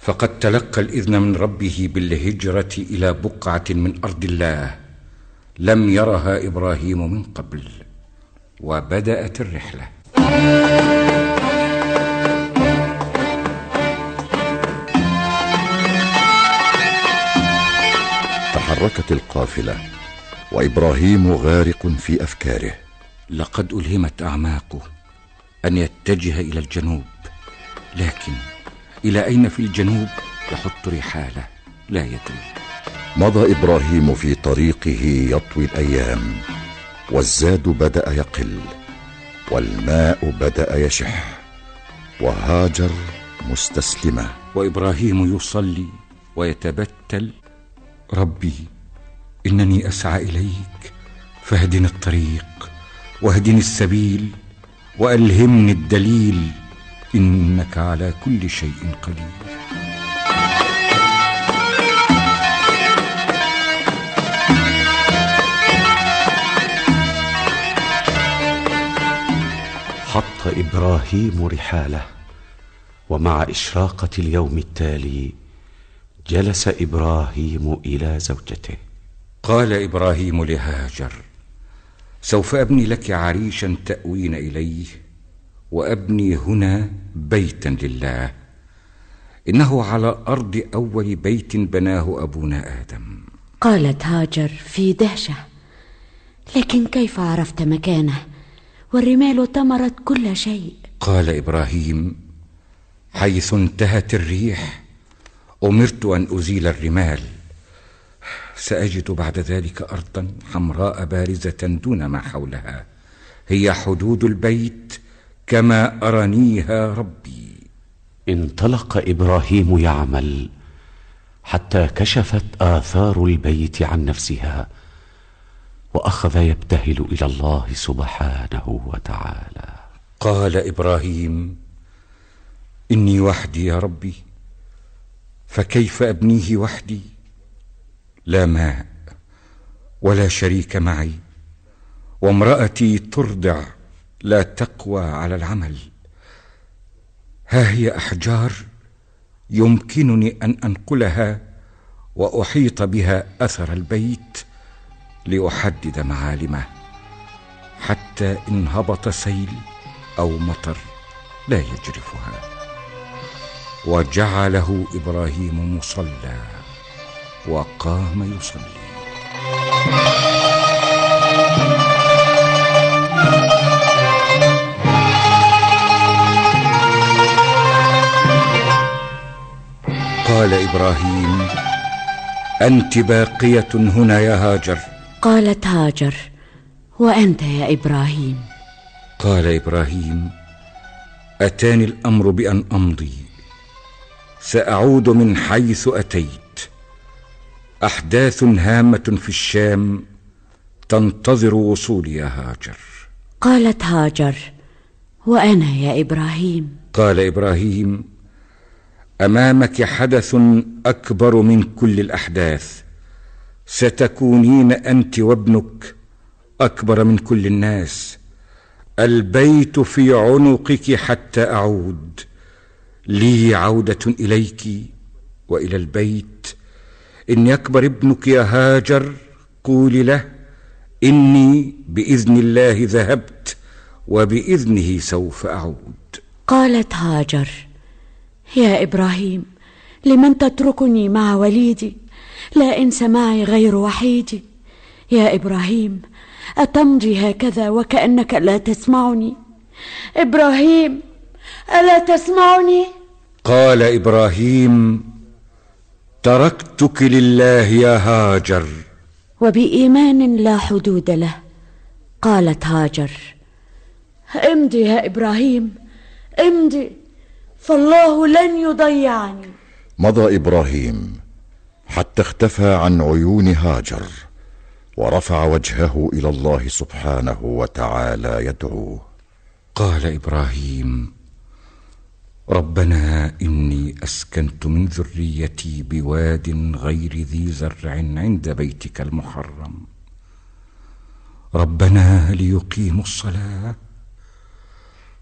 فقد تلقى الإذن من ربه بالهجرة إلى بقعة من أرض الله لم يرها إبراهيم من قبل وبدأت الرحلة. تحركت القافلة وإبراهيم غارق في أفكاره. لقد ألهمت أعماقه أن يتجه إلى الجنوب لكن إلى أين في الجنوب؟ يحط رحاله لا يدري. مضى إبراهيم في طريقه يطوي الأيام والزاد بدأ يقل والماء بدأ يشح وهاجر مستسلمة. وإبراهيم يصلي ويتبتل ربي إنني أسعى إليك فاهدني الطريق واهدني السبيل وألهمني الدليل إنك على كل شيء قدير. انطلق إبراهيم رحاله ومع إشراقة اليوم التالي جلس إبراهيم إلى زوجته. قال إبراهيم لهاجر سوف أبني لك عريشا تاوين إليه وأبني هنا بيتا لله. إنه على أرض أول بيت بناه أبونا آدم. قالت هاجر في دهشة لكن كيف عرفت مكانه؟ والرمال تمرت كل شيء. قال إبراهيم حيث انتهت الريح أمرت أن أزيل الرمال. سأجد بعد ذلك أرضا حمراء بارزة دون ما حولها. هي حدود البيت كما أرانيها ربي. انطلق إبراهيم يعمل حتى كشفت آثار البيت عن نفسها وأخذ يبتهل إلى الله سبحانه وتعالى. قال إبراهيم إني وحدي يا ربي. فكيف أبنيه وحدي؟ لا ماء ولا شريك معي وامرأتي ترضع لا تقوى على العمل. ها هي أحجار يمكنني أن أنقلها وأحيط بها أثر البيت لأحدد معالمه حتى إن هبط سيل أو مطر لا يجرفها. وجعله إبراهيم مصلى وقام يصلي. قال إبراهيم أنت باقية هنا يا هاجر. قالت هاجر وأنت يا إبراهيم؟ قال إبراهيم أتاني الأمر بأن أمضي. سأعود من حيث أتيت. أحداث هامة في الشام تنتظر وصولي يا هاجر. قالت هاجر وأنا يا إبراهيم؟ قال إبراهيم أمامك حدث أكبر من كل الأحداث. ستكونين أنت وابنك أكبر من كل الناس. البيت في عنقك حتى أعود. لي عودة إليك وإلى البيت. إن يكبر ابنك يا هاجر قولي له إني بإذن الله ذهبت وبإذنه سوف أعود. قالت هاجر يا إبراهيم لمن تتركني مع وليدي؟ لا انس معي غير وحيدي. يا إبراهيم أتمضي هكذا وكأنك لا تسمعني؟ إبراهيم ألا تسمعني؟ قال إبراهيم تركتك لله يا هاجر. وبإيمان لا حدود له قالت هاجر. امضي يا إبراهيم امضي فالله لن يضيعني. مضى إبراهيم حتى اختفى عن عيون هاجر ورفع وجهه إلى الله سبحانه وتعالى يدعوه قال إبراهيم ربنا إني أسكنت من ذريتي بواد غير ذي زرع عند بيتك المحرم. ربنا ليقيموا الصلاة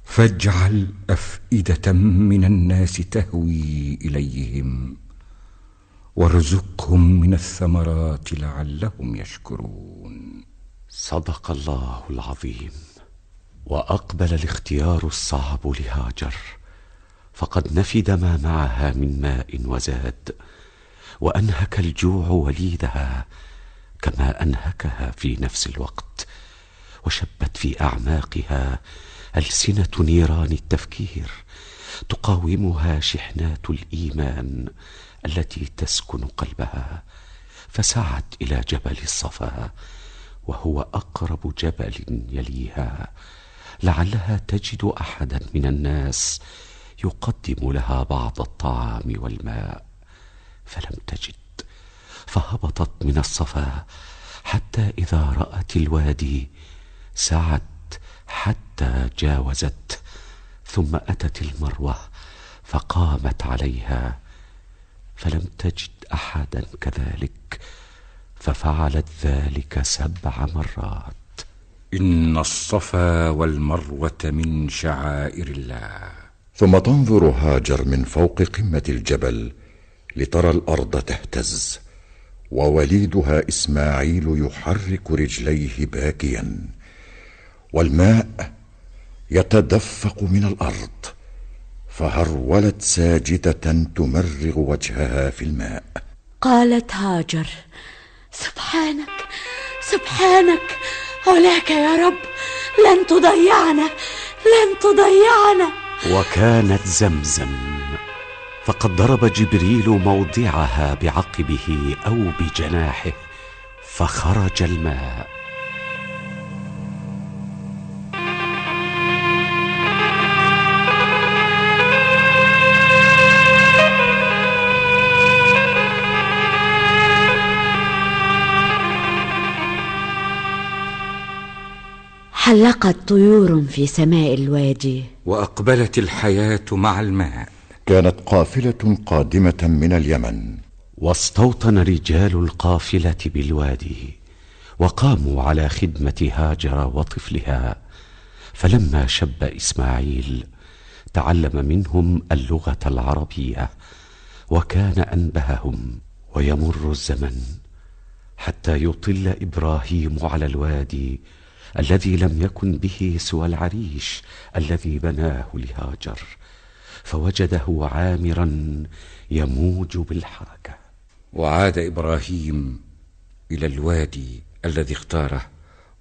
فاجعل أفئدة من الناس تهوي إليهم وارزقهم من الثمرات لعلهم يشكرون. صدق الله العظيم. وأقبل الاختيار الصعب لهاجر. فقد نفد ما معها من ماء وزاد وأنهك الجوع وليدها كما أنهكها في نفس الوقت وشبت في أعماقها ألسنة نيران التفكير تقاومها شحنات الإيمان التي تسكن قلبها فسعت إلى جبل الصفا وهو أقرب جبل يليها لعلها تجد أحدا من الناس يقدم لها بعض الطعام والماء فلم تجد فهبطت من الصفا حتى إذا رأت الوادي سعت حتى جاوزت ثم أتت المروة فقامت عليها فلم تجد أحدا كذلك ففعلت ذلك سبع مرات. إن الصفا والمروة من شعائر الله. ثم تنظر هاجر من فوق قمة الجبل لترى الأرض تهتز ووليدها إسماعيل يحرك رجليه باكيا والماء يتدفق من الأرض فهرولت ساجدة تمرغ وجهها في الماء. قالت هاجر سبحانك سبحانك علاك يا رب لن تضيعنا لن تضيعنا. وكانت زمزم. فقد ضرب جبريل موضعها بعقبه أو بجناحه فخرج الماء. حلقت طيور في سماء الوادي. وأقبلت الحياة مع الماء. كانت قافلة قادمة من اليمن. واستوطن رجال القافلة بالوادي وقاموا على خدمة هاجر وطفلها. فلما شب إسماعيل تعلم منهم اللغة العربية وكان أنبههم ويمر الزمن حتى يطل إبراهيم على الوادي الذي لم يكن به سوى العريش الذي بناه لهاجر فوجده عامرا يموج بالحركة. وعاد إبراهيم إلى الوادي الذي اختاره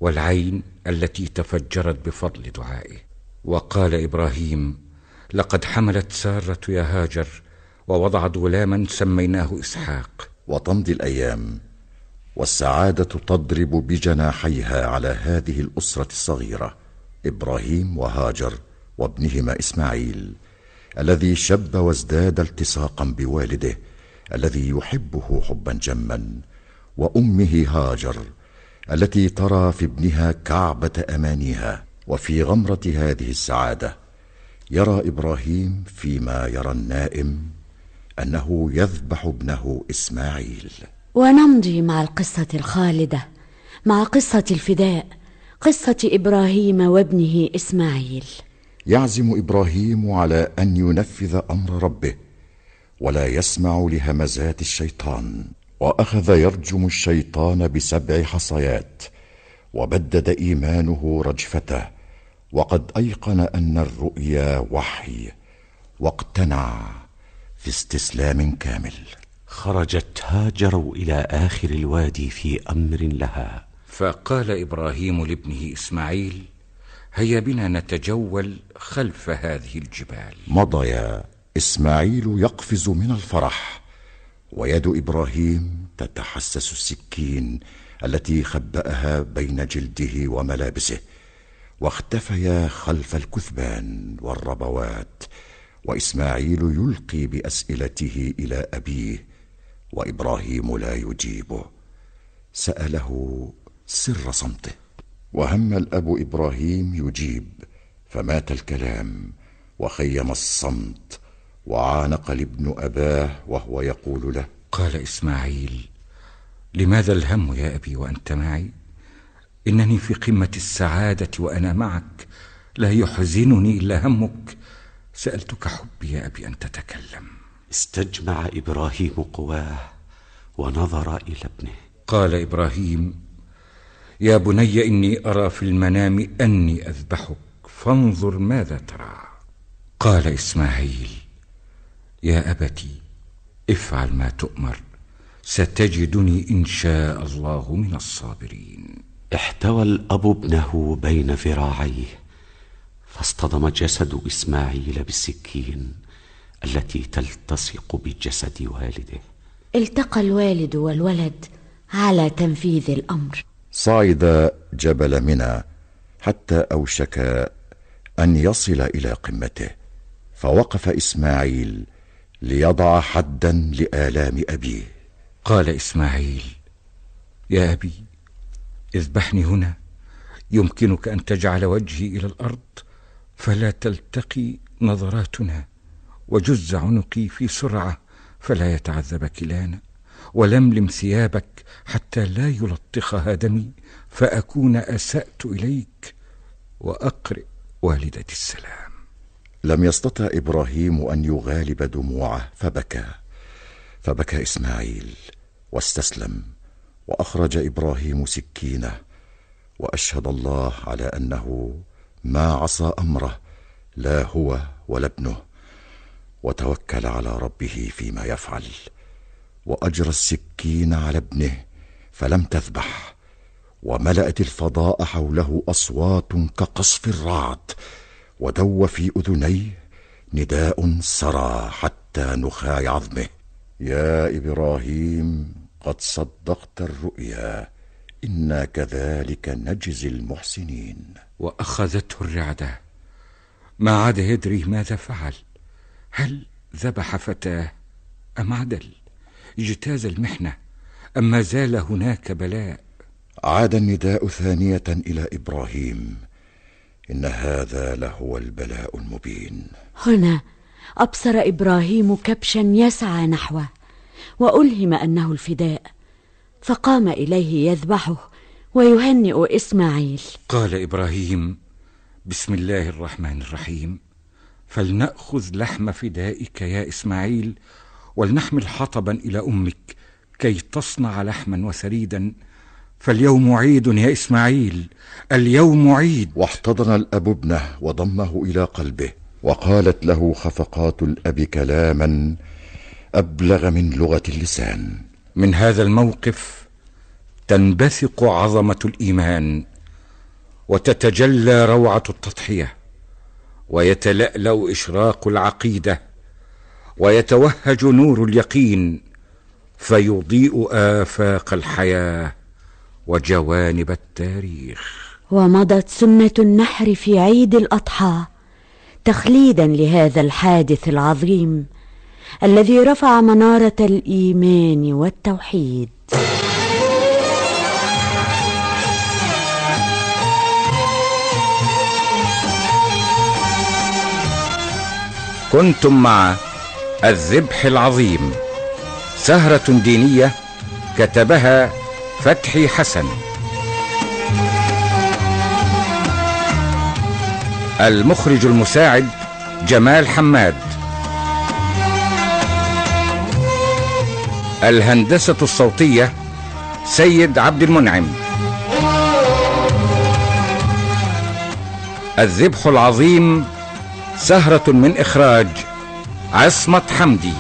والعين التي تفجرت بفضل دعائه. وقال إبراهيم لقد حملت سارة يا هاجر ووضعت غلاما سميناه إسحاق. وتمضي الأيام والسعادة تضرب بجناحيها على هذه الأسرة الصغيرة إبراهيم وهاجر وابنهما إسماعيل الذي شب وازداد التصاقا بوالده الذي يحبه حبا جما وأمه هاجر التي ترى في ابنها كعبة أمانيها وفي غمرة هذه السعادة يرى إبراهيم فيما يرى النائم أنه يذبح ابنه إسماعيل. ونمضي مع القصة الخالدة مع قصة الفداء قصة إبراهيم وابنه إسماعيل. يعزم إبراهيم على أن ينفذ أمر ربه ولا يسمع لهمزات الشيطان وأخذ يرجم الشيطان بسبع حصيات وبدد إيمانه رجفته وقد أيقن أن الرؤيا وحي واقتنع في استسلام كامل. خرجت هاجر إلى آخر الوادي في أمر لها. فقال إبراهيم لابنه إسماعيل هيا بنا نتجول خلف هذه الجبال. مضيا إسماعيل يقفز من الفرح ويد إبراهيم تتحسس السكين التي خبأها بين جلده وملابسه واختفيا خلف الكثبان والربوات وإسماعيل يلقي بأسئلته إلى أبيه وإبراهيم لا يجيبه سأله سر صمته. وهم الأب إبراهيم يجيب فمات الكلام وخيم الصمت وعانق الابن أباه وهو يقول له قال إسماعيل لماذا الهم يا أبي وأنت معي؟ إنني في قمة السعادة وأنا معك لا يحزنني إلا همك. سألتك حبي يا أبي أن تتكلم. استجمع إبراهيم قواه ونظر إلى ابنه. قال إبراهيم يا بني إني أرى في المنام أني أذبحك فانظر ماذا ترى. قال إسماعيل يا ابت افعل ما تؤمر ستجدني إن شاء الله من الصابرين. احتوى الأب ابنه بين ذراعيه فاصطدم جسد إسماعيل بالسكين. التي تلتصق بجسد والده. التقى الوالد والولد على تنفيذ الأمر. صعد جبل منى حتى أوشك أن يصل إلى قمته فوقف إسماعيل ليضع حدا لآلام أبيه. قال إسماعيل يا أبي اذبحني هنا. يمكنك أن تجعل وجهي إلى الأرض فلا تلتقي نظراتنا. وجز عنقي في سرعة فلا يتعذب كلانا ولملم ثيابك حتى لا يلطخها دمي فأكون أسأت إليك وأقرئ والدتي السلام. لم يستطع إبراهيم أن يغالب دموعه فبكى فبكى إسماعيل واستسلم وأخرج إبراهيم سكينة وأشهد الله على أنه ما عصى أمره لا هو ولا ابنه. وتوكل على ربه فيما يفعل. وأجرى السكين على ابنه فلم تذبح. وملأت الفضاء حوله أصوات كقصف الرعد. ودو في أذنيه نداء سرى حتى نخاع عظمه. يا إبراهيم قد صدقت الرؤيا. إنا كذلك نجزي المحسنين. وأخذته الرعدة. ما عاد يدري ماذا فعل. هل ذبح فتاة أم عدل؟ اجتاز المحنة أم ما زال هناك بلاء؟ عاد النداء ثانية إلى إبراهيم إن هذا لهو البلاء المبين. هنا أبصر إبراهيم كبشا يسعى نحوه وألهم أنه الفداء فقام إليه يذبحه ويهنئ إسماعيل. قال إبراهيم بسم الله الرحمن الرحيم فلنأخذ لحم فدائك يا إسماعيل ولنحمل حطبا إلى أمك كي تصنع لحما وثريدا فاليوم عيد يا إسماعيل اليوم عيد. واحتضن الأب ابنه وضمه إلى قلبه وقالت له خفقات الأب كلاما أبلغ من لغة اللسان. من هذا الموقف تنبثق عظمة الإيمان وتتجلى روعة التضحية. ويتلألأ إشراق العقيدة ويتوهج نور اليقين فيضيء آفاق الحياة وجوانب التاريخ. ومضت سنة النحر في عيد الأضحى تخليدا لهذا الحادث العظيم الذي رفع منارة الإيمان والتوحيد. كنتم مع الذبح العظيم. سهرة دينية كتبها فتحي حسن. المخرج المساعد جمال حماد. الهندسة الصوتية سيد عبد المنعم. الذبح العظيم سهرة من إخراج عصمت حمدي.